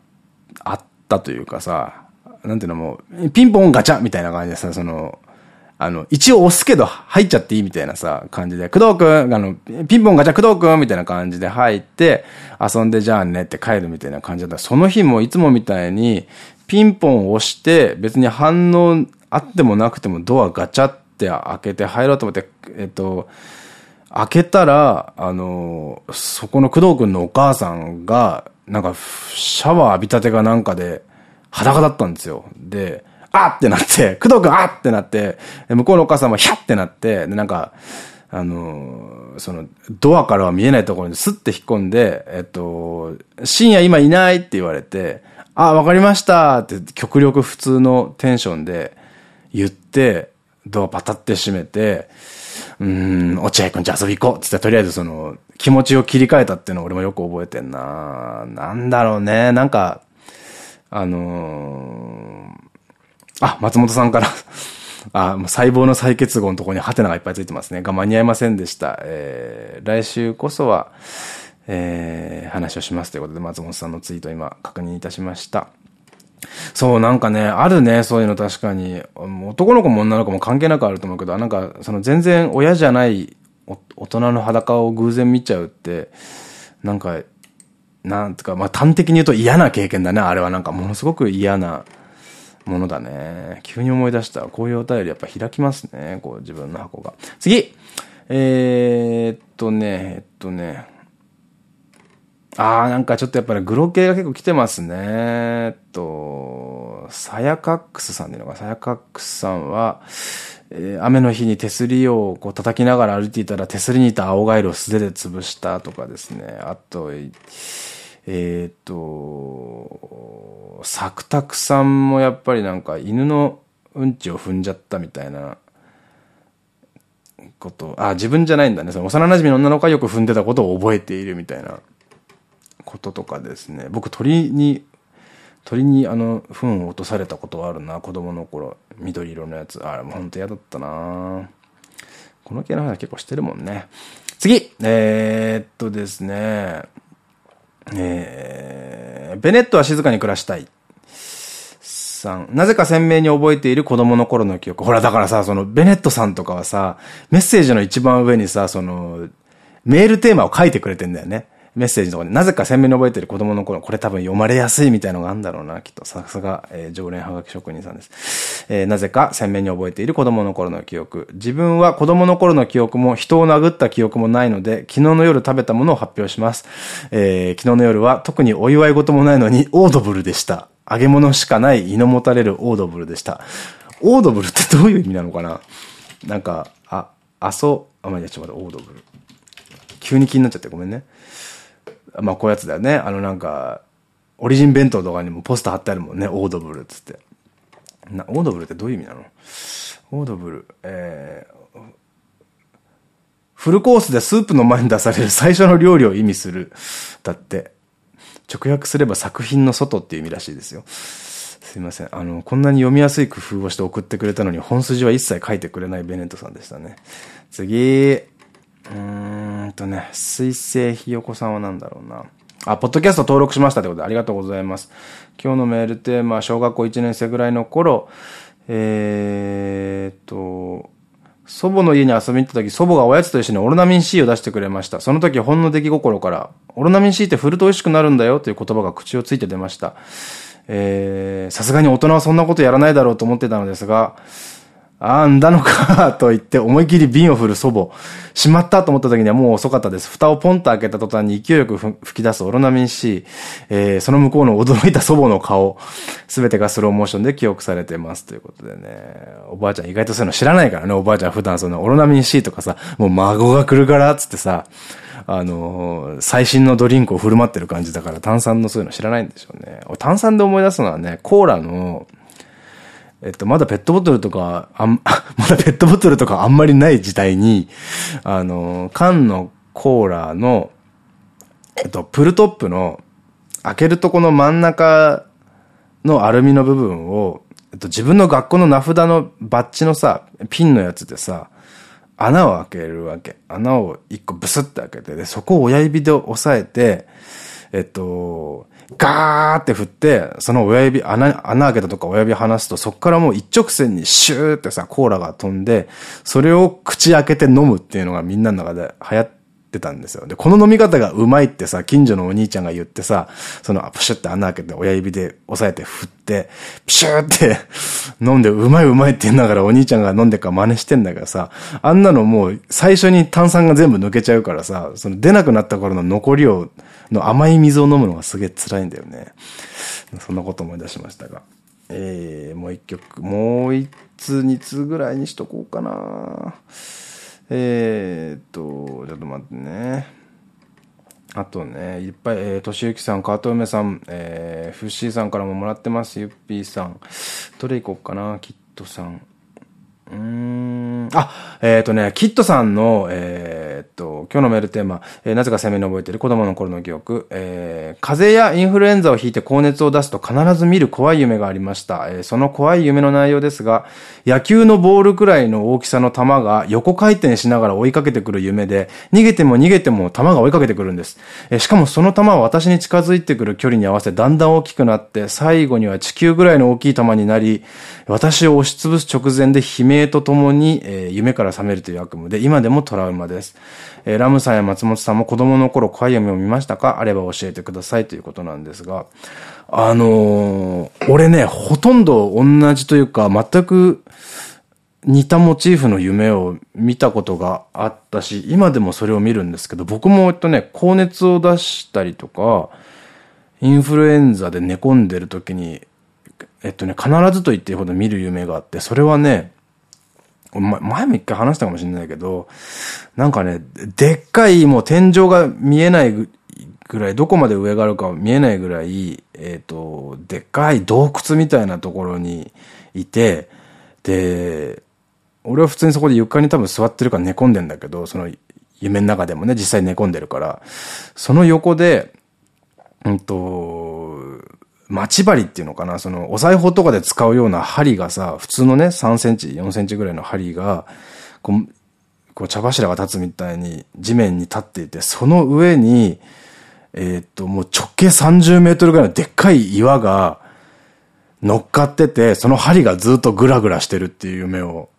あったというかさ、なんていうのもう、ピンポンガチャみたいな感じでさ、その、あの、一応押すけど入っちゃっていいみたいなさ、感じで、工藤くん、あの、ピンポンガチャ工藤くんみたいな感じで入って、遊んでじゃあねって帰るみたいな感じだった。その日もいつもみたいに、ピンポン押して、別に反応あってもなくてもドアガチャって開けて入ろうと思って、えっと、開けたら、あの、そこの工藤くんのお母さんが、なんか、シャワー浴びたてがなんかで、裸だったんですよ。で、あってなって、<laughs> 工藤くんあってなって、向こうのお母さんもヒャってなって、で、なんか、あの、その、ドアからは見えないところにスッて引っ込んで、えっと、深夜今いないって言われて、あ、わかりましたって極力普通のテンションで言って、ドアパタって閉めて、うん、落合くんじゃ遊び行こうっつってとりあえずその、気持ちを切り替えたっていうのを俺もよく覚えてんななんだろうね、なんか、あのー、あ、松本さんから <laughs> あ、もう細胞の再結合のところにハテナがいっぱいついてますね。が間に合いませんでした。えー、来週こそは、えー、話をしますということで、松本さんのツイート今確認いたしました。そう、なんかね、あるね、そういうの確かに。男の子も女の子も関係なくあると思うけど、なんか、その全然親じゃない大人の裸を偶然見ちゃうって、なんか、なんとか、まあ端的に言うと嫌な経験だね、あれはなんかものすごく嫌なものだね。急に思い出した。こういうお便りやっぱ開きますね。こう自分の箱が。次えー、っとね、えっとね。あー、なんかちょっとやっぱりグロ系が結構来てますね。えっと、サヤカックスさんでいうのか、サヤカックスさんは、えー、雨の日に手すりをこう叩きながら歩いていたら手すりにいた青ガエルを素手で潰したとかですね。あと、えっ、と、サクタクさんもやっぱりなんか犬のうんちを踏んじゃったみたいなこと。あ、自分じゃないんだね。その幼馴染の女の子がよく踏んでたことを覚えているみたいなこととかですね。僕鳥に、鳥にあの、糞を落とされたことはあるな。子供の頃。緑色のやつ。あれも本当嫌だったなこの系の話結構してるもんね。次えー、っとですね。えー、ベネットは静かに暮らしたい。さん。なぜか鮮明に覚えている子供の頃の記憶。ほら、だからさ、その、ベネットさんとかはさ、メッセージの一番上にさ、その、メールテーマを書いてくれてんだよね。メッセージとかで、なぜか鮮明に覚えてる子供の頃、これ多分読まれやすいみたいのがあるんだろうな、きっと。さすが、えー、常連はがき職人さんです。えー、なぜか鮮明に覚えている子供の頃の記憶。自分は子供の頃の記憶も人を殴った記憶もないので、昨日の夜食べたものを発表します。えー、昨日の夜は特にお祝い事もないのに、オードブルでした。揚げ物しかない胃のもたれるオードブルでした。オードブルってどういう意味なのかな？なんか、あ、あそ、あ、まあ、いや、ちょっと待って、オードブル。急に気になっちゃってごめんね。まあこういうやつだよね。あのなんか、オリジン弁当とかにもポスター貼ってあるもんね。オードブルっつって。な、オードブルってどういう意味なの？オードブル、えー、フルコースでスープの前に出される最初の料理を意味する。だって。直訳すれば作品の外っていう意味らしいですよ。すいません。あの、こんなに読みやすい工夫をして送ってくれたのに本筋は一切書いてくれないベネットさんでしたね。次。うーんとね、水星ひよこさんは何だろうな。あ、ポッドキャスト登録しましたってことでありがとうございます。今日のメールテーマは、小学校1年生ぐらいの頃、えー、と、祖母の家に遊びに行った時、祖母がおやつと一緒にオロナミン C を出してくれました。その時ほんの出来心から、オロナミン C って振ると美味しくなるんだよという言葉が口をついて出ました。えー、さすがに大人はそんなことやらないだろうと思ってたのですが、あんだのかと言って思い切り瓶を振る祖母。しまったと思った時にはもう遅かったです。蓋をポンと開けた途端に勢いよく吹き出すオロナミン C。えー、その向こうの驚いた祖母の顔。すべてがスローモーションで記憶されてます。ということでね。おばあちゃん意外とそういうの知らないからね。おばあちゃん普段そのオロナミン C とかさ、もう孫が来るからつってさ、あのー、最新のドリンクを振る舞ってる感じだから炭酸のそういうの知らないんでしょうね。炭酸で思い出すのはね、コーラの、えっと、まだペットボトルとか、あん、<laughs> まだペットボトルとかあんまりない時代に、あの、缶のコーラの、えっと、プルトップの、開けるとこの真ん中のアルミの部分を、えっと、自分の学校の名札のバッジのさ、ピンのやつでさ、穴を開けるわけ。穴を一個ブスって開けて、で、そこを親指で押さえて、えっと、ガーって振って、その親指、穴、穴開けたとか親指離すと、そこからもう一直線にシューってさ、コーラが飛んで、それを口開けて飲むっていうのがみんなの中で流行ってたんですよ。で、この飲み方がうまいってさ、近所のお兄ちゃんが言ってさ、その、プシュって穴開けて親指で押さえて振って、プシューって <laughs> 飲んで、うまいうまいって言いながらお兄ちゃんが飲んでか真似してんだけどさ、あんなのもう最初に炭酸が全部抜けちゃうからさ、その出なくなった頃の残りを、の甘い水を飲むのがすげえ辛いんだよね。そんなこと思い出しましたが。えー、もう一曲、もう一通、二通ぐらいにしとこうかな。えー、っと、ちょっと待ってね。あとね、いっぱい、えー、としゆきさん、川戸梅さん、えー、フッシーさんからももらってます、ゆっぴーさん。どれいこうかな、キットさん。うん。あ、えっ、ー、とね、キットさんの、えっ、ー、と、今日のメールテーマ、えー、なぜか鮮明に覚えている子供の頃の記憶、えー、風邪やインフルエンザを引いて高熱を出すと必ず見る怖い夢がありました。えー、その怖い夢の内容ですが、野球のボールくらいの大きさの球が横回転しながら追いかけてくる夢で、逃げても逃げても球が追いかけてくるんです。えー、しかもその球は私に近づいてくる距離に合わせだんだん大きくなって、最後には地球ぐらいの大きい球になり、私を押しつぶす直前で悲鳴とともに、えー、夢から覚めるという悪夢で、今でもトラウマです。えー、ラムさんや松本さんも子供の頃怖い夢を見ましたか？あれば教えてくださいということなんですが、あのー、俺ね、ほとんど同じというか、全く似たモチーフの夢を見たことがあったし、今でもそれを見るんですけど、僕もえっとね、高熱を出したりとか、インフルエンザで寝込んでる時に、えっとね、必ずと言っていいほど見る夢があって、それはね、前も一回話したかもしれないけど、なんかね、でっかいもう天井が見えないぐらい、どこまで上があるか見えないぐらい、えっ、ー、と、でっかい洞窟みたいなところにいて、で、俺は普通にそこで床に多分座ってるから寝込んでんだけど、その夢の中でもね、実際寝込んでるから、その横で、うんと、待ち針っていうのかな？その、お裁縫とかで使うような針がさ、普通のね、3センチ、4センチぐらいの針が、こう、こう茶柱が立つみたいに地面に立っていて、その上に、えー、っと、もう直径30メートルぐらいのでっかい岩が乗っかってて、その針がずっとグラグラしてるっていう夢を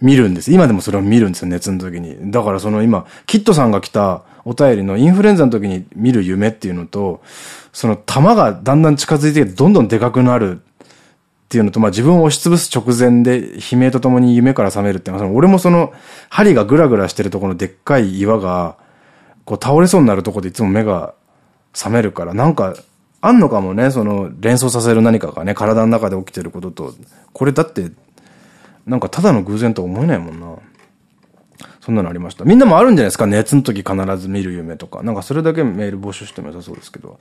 見るんです。今でもそれを見るんですよ、熱の時に。だからその今、キットさんが来たお便りのインフルエンザの時に見る夢っていうのと、その弾がだんだん近づいてどんどんでかくなるっていうのと、まあ自分を押しつぶす直前で悲鳴とともに夢から覚めるっていうのは、俺もその針がグラグラしてるところのでっかい岩が、こう倒れそうになるところでいつも目が覚めるから、なんか、あんのかもね、その連想させる何かがね、体の中で起きてることと、これだって、なんかただの偶然とは思えないもんな。そんなのありました。みんなもあるんじゃないですか？熱の時必ず見る夢とか。なんかそれだけメール募集しても良さそうですけど。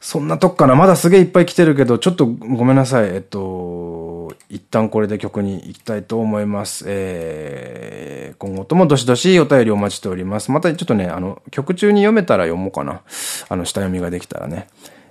そんなとこかなまだすげえいっぱい来てるけど、ちょっとごめんなさい。えっと、一旦これで曲に行きたいと思います。えー、今後ともどしどしお便りお待ちしております。またちょっとね、あの、曲中に読めたら読もうかな。あの、下読みができたらね。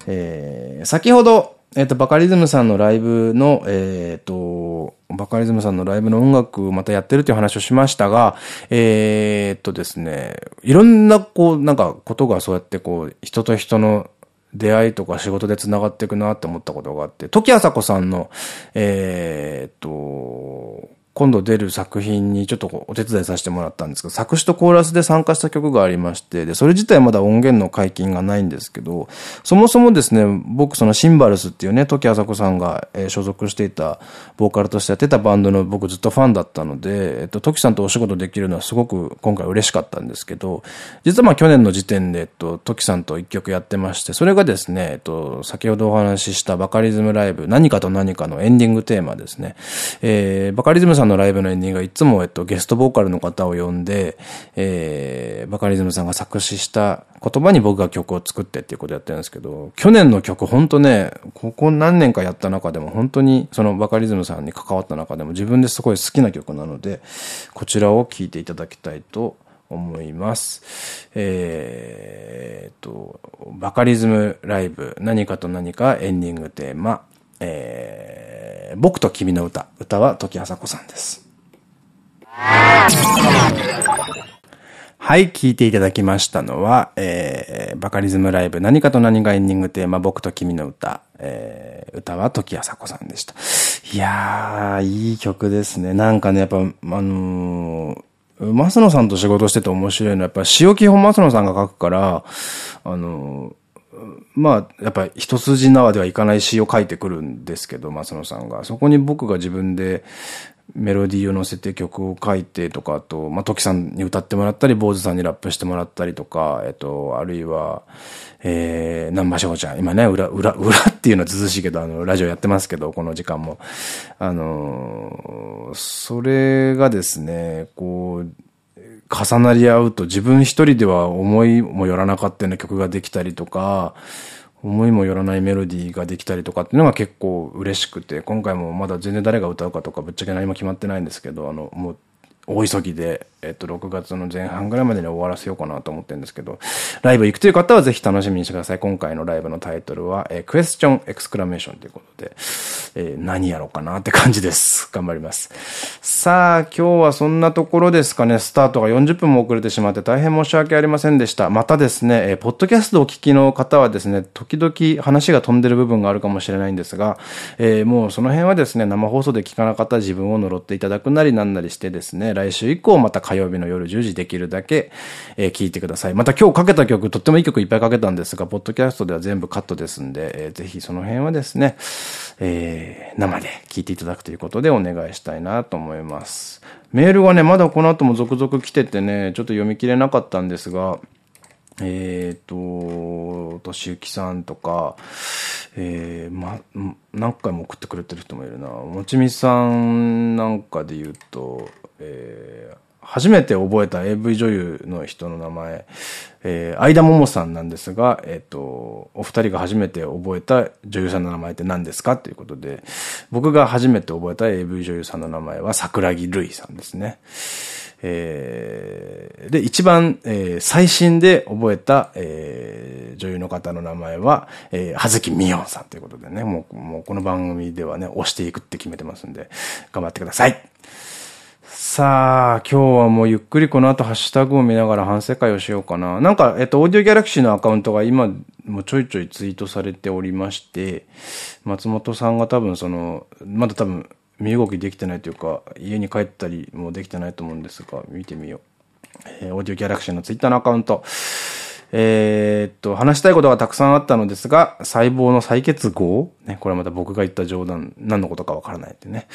えー、先ほど、えっ、と、バカリズムさんのライブの、えっ、と、バカリズムさんのライブの音楽をまたやってるっていう話をしましたが、えっとですね、いろんな、こう、なんか、ことがそうやってこう、人と人の出会いとか仕事で繋がっていくなって思ったことがあって、時あさこさんの、えっと、今度出る作品にちょっとお手伝いさせてもらったんですけど、作詞とコーラスで参加した曲がありまして、で、それ自体まだ音源の解禁がないんですけど、そもそもですね、僕そのシンバルスっていうね、時あさこさんが、え、所属していた、ボーカルとしてやってたバンドの僕ずっとファンだったので、えっと、時さんとお仕事できるのはすごく今回嬉しかったんですけど、実はまあ去年の時点で、えっと、時さんと一曲やってまして、それがですね、えっと、先ほどお話ししたバカリズムライブ、何かと何かのエンディングテーマですね。えー、バカリズムさんさんのライブのエンディングがいつも、えっと、ゲストボーカルの方を呼んで、えー、バカリズムさんが作詞した言葉に僕が曲を作ってっていうことやってるんですけど、去年の曲ほんとね、ここ何年かやった中でも本当にそのバカリズムさんに関わった中でも自分ですごい好きな曲なので、こちらを聴いていただきたいと思います。えー、と、バカリズムライブ、何かと何かエンディングテーマ、えー、僕と君の歌。歌は時あさこさんです。はい、聴いていただきましたのは、えー、バカリズムライブ何かと何かエンディングテーマ、僕と君の歌。えー、歌は時あさこさんでした。いやー、いい曲ですね。なんかね、やっぱ、あのー、マ野さんと仕事してて面白いのは、やっぱ詩を基本マ野さんが書くから、あのー、まあ、やっぱり一筋縄ではいかない詩を書いてくるんですけど、松野さんが。そこに僕が自分で、メロディーを乗せて曲を書いてとか、あと、まあ、トキさんに歌ってもらったり、坊主さんにラップしてもらったりとか、えっと、あるいは、えー、南波翔ちゃん。今ね、裏、裏、裏っていうのは涼しいけど、あの、ラジオやってますけど、この時間も。あの、それがですね、こう、重なり合うと自分一人では思いもよらなかったような曲ができたりとか、思いもよらないメロディーができたりとかっていうのが結構嬉しくて、今回もまだ全然誰が歌うかとかぶっちゃけ何も決まってないんですけど、あの、もう大急ぎで、えっと、6月の前半ぐらいまでに終わらせようかなと思ってるんですけど、ライブ行くという方はぜひ楽しみにしてください。今回のライブのタイトルは、えー、クエスチョンエクスクラメーションということで、えー、何やろうかなって感じです。<laughs> 頑張ります。さあ、今日はそんなところですかね。スタートが40分も遅れてしまって大変申し訳ありませんでした。またですね、えー、ポッドキャストをお聞きの方はですね、時々話が飛んでる部分があるかもしれないんですが、えー、もうその辺はですね、生放送で聞かなかった自分を呪っていただくなりなんなりしてですね、来週以降また火曜日の夜10時できるだけ、えー、聞いてください。また今日かけた曲、とってもいい曲いっぱいかけたんですが、ポッドキャストでは全部カットですんで、えー、ぜひその辺はですね、えー、生で聞いていただくということでお願いしたいなと思います。メールはね、まだこの後も続々来ててね、ちょっと読み切れなかったんですが、えっ、と、としゆきさんとか、えー、ま、何回も送ってくれてる人もいるな。もちみさんなんかで言うと、えー、初めて覚えた AV 女優の人の名前、えー、相田桃さんなんですが、えっ、ー、と、お二人が初めて覚えた女優さんの名前って何ですかということで、僕が初めて覚えた AV 女優さんの名前は桜木瑠衣さんですね。えー、で、一番、えー、最新で覚えた、えー、女優の方の名前は、えー、はずきみよんさんということでね、もう、もうこの番組ではね、押していくって決めてますんで、頑張ってください。さあ、今日はもうゆっくりこの後ハッシュタグを見ながら反省会をしようかな。なんか、えっと、オーディオギャラクシーのアカウントが今もうちょいちょいツイートされておりまして、松本さんが多分その、まだ多分身動きできてないというか、家に帰ったりもできてないと思うんですが、見てみよう。えー、オーディオギャラクシーのツイッターのアカウント。え、っと、話したいことがたくさんあったのですが、細胞の再結合ね、これはまた僕が言った冗談、何のことかわからないってね。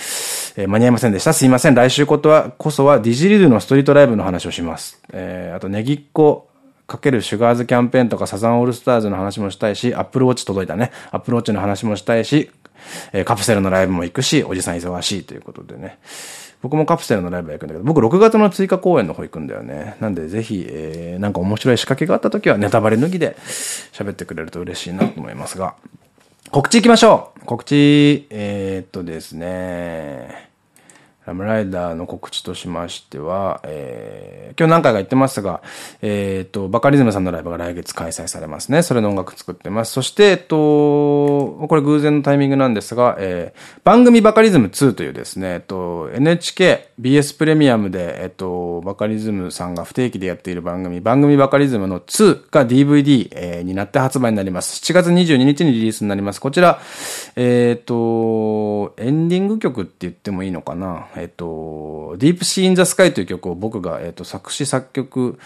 えー、間に合いませんでした。すいません。来週ことは、こそはディジリドゥのストリートライブの話をします。えー、あと、ネギっ子かけるシュガーズキャンペーンとかサザンオールスターズの話もしたいし、アップルウォッチ届いたね。アップルウォッチの話もしたいし、えー、カプセルのライブも行くし、おじさん忙しいということでね。僕もカプセルのライブは行くんだけど、僕6月の追加公演の方行くんだよね。なんでぜひ、えー、なんか面白い仕掛けがあった時はネタバレ脱ぎで喋ってくれると嬉しいなと思いますが。告知行きましょう告知、えー、っとですね。ラムライダーの告知としましては、えー、今日何回か言ってますが、えっ、ー、と、バカリズムさんのライブが来月開催されますね。それの音楽作ってます。そして、えっと、これ偶然のタイミングなんですが、えー、番組バカリズム2というですね、えっと、NHK、BS プレミアムで、えっと、バカリズムさんが不定期でやっている番組、番組バカリズムの2が DVD、えー、になって発売になります。7月22日にリリースになります。こちら、えっ、と、エンディング曲って言ってもいいのかな？えっと、 Deep Sea in the Sky という曲を僕が、えっと、作詞作曲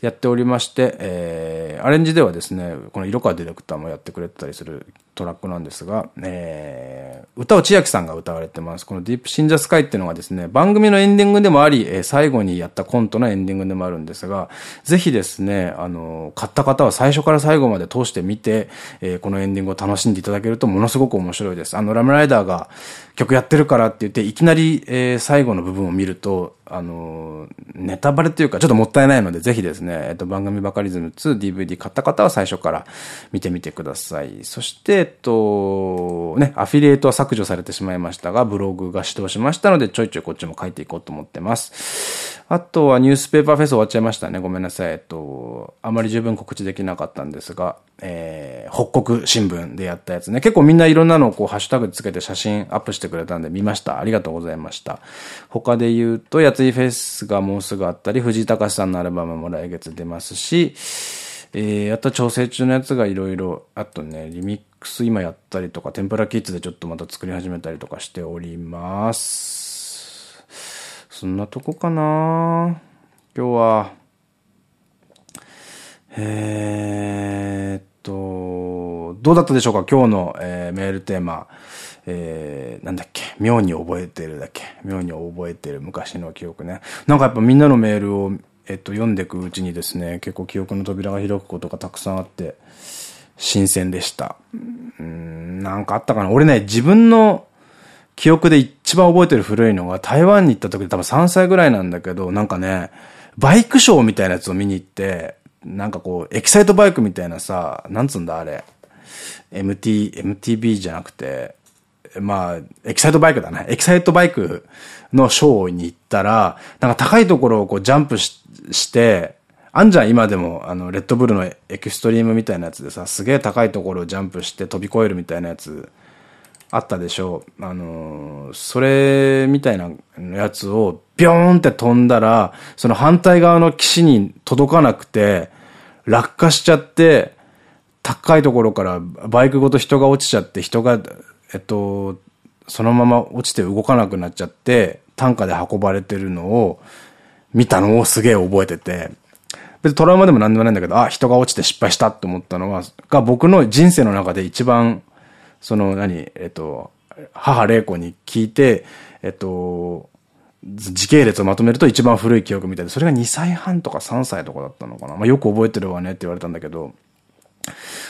やっておりまして、えー、アレンジではですね、この色川ディレクターもやってくれてたりするトラックなんですが、えー、歌を千秋さんが歌われてます。この Deep Sea in the Sky っていうのがですね、番組のエンディングでもあり、えー、最後にやったコントのエンディングでもあるんですが、ぜひですね、あの、買った方は最初から最後まで通してみて、えー、このエンディングを楽しんでいただけるとものすごく面白いです。あの、ラムライダーが曲やってるからって言って、いきなり、えー、最後の部分を見ると、あの、ネタバレというか、ちょっともったいないので、ぜひですね、えっと、番組バカリズム 2DVD 買った方は最初から見てみてください。そして、えっと、ね、アフィリエイトは削除されてしまいましたが、ブログが指導しましたので、ちょいちょいこっちも書いていこうと思ってます。あとはニュースペーパーフェス終わっちゃいましたね。ごめんなさい。えっと、あまり十分告知できなかったんですが、えー、北国新聞でやったやつね。結構みんないろんなのをこう、ハッシュタグつけて写真アップしてくれたんで見ました。ありがとうございました。他で言うと、やついフェスがもうすぐあったり、藤井隆さんのアルバムも来月出ますし、えー、あと調整中のやつがいろいろ、あとね、リミックス今やったりとか、天ぷらキッズでちょっとまた作り始めたりとかしております。そんなとこかな今日は、えーっと、どうだったでしょうか？今日の、えー、メールテーマ。えー、なんだっけ？妙に覚えてるだけ？妙に覚えてる昔の記憶ね。なんかやっぱみんなのメールを、えっと、読んでいくうちにですね、結構記憶の扉が開くことがたくさんあって、新鮮でした。うん、なんかあったかな？俺ね、自分の記憶で一番覚えてる古いのが、台湾に行った時で多分3歳ぐらいなんだけど、なんかね、バイクショーみたいなやつを見に行って、なんかこう、エキサイトバイクみたいなさ、なんつうんだあれ。MT、MTB じゃなくて、まあ、エキサイトバイクだね。エキサイトバイクのショーに行ったら、なんか高いところをこうジャンプしして、あんじゃん今でも、あの、レッドブルのエクストリームみたいなやつでさ、すげえ高いところをジャンプして飛び越えるみたいなやつあったでしょう。あのー、それみたいなやつをビョーンって飛んだら、その反対側の岸に届かなくて、落下しちゃって、高いところからバイクごと人が落ちちゃって、人が、えっと、そのまま落ちて動かなくなっちゃって、担架で運ばれてるのを見たのをすげえ覚えてて、別にトラウマでも何でもないんだけど、あ、人が落ちて失敗したって思ったのは、が僕の人生の中で一番その何、えっと、母玲子に聞いて、えっと、時系列をまとめると一番古い記憶みたいで、それが2歳半とか3歳とかだったのかな。まあよく覚えてるわねって言われたんだけど、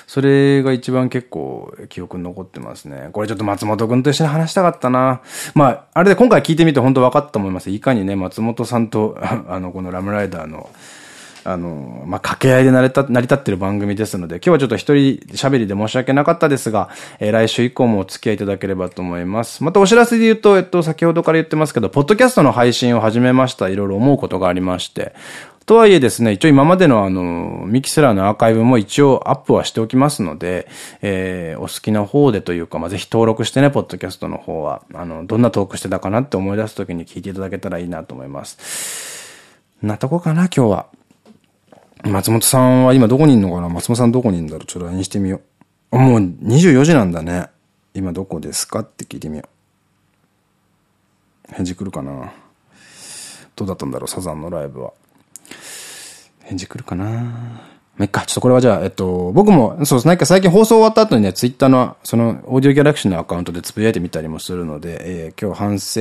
それが一番結構記憶に残ってますね。これちょっと松本くんと一緒に話したかったな。まあ、あれで今回聞いてみて本当分かったと思います。いかにね、松本さんと、あの、このラムライダーの、あの、まあ、掛け合いで成り立成り立ってる番組ですので、今日はちょっと一人喋りで申し訳なかったですが、えー、来週以降もお付き合いいただければと思います。またお知らせで言うと、えっと、先ほどから言ってますけど、ポッドキャストの配信を始めました。いろいろ思うことがありまして。とはいえですね、一応今までのあの、ミキスラーのアーカイブも一応アップはしておきますので、えー、お好きな方でというか、まあ、ぜひ登録してね、ポッドキャストの方は、あの、どんなトークしてたかなって思い出すときに聞いていただけたらいいなと思います。なとこかな、今日は。松本さんは今どこにいんのかな？松本さんどこにいんだろう？ちょっと LINE してみよう。もう24時なんだね。今どこですか？って聞いてみよう。返事来るかな？どうだったんだろう？サザンのライブは。返事来るかな？めっか。ちょっとこれはじゃあ、えっと、僕も、そうです。なんか最近放送終わった後にね、ツイッターの、その、オーディオギャラクシーのアカウントでつぶやいてみたりもするので、えー、今日反省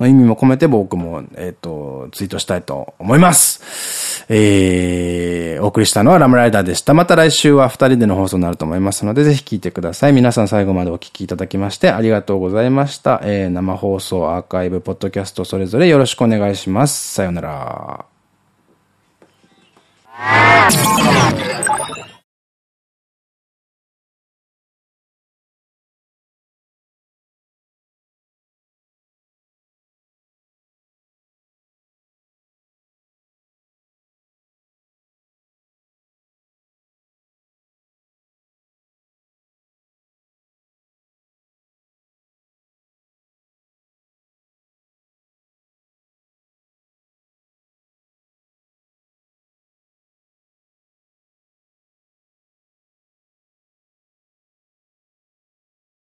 の意味も込めて僕も、えっと、ツイートしたいと思います。えー、お送りしたのはラムライダーでした。また来週は二人での放送になると思いますので、ぜひ聞いてください。皆さん最後までお聞きいただきましてありがとうございました。えー、生放送、アーカイブ、ポッドキャスト、それぞれよろしくお願いします。さようなら。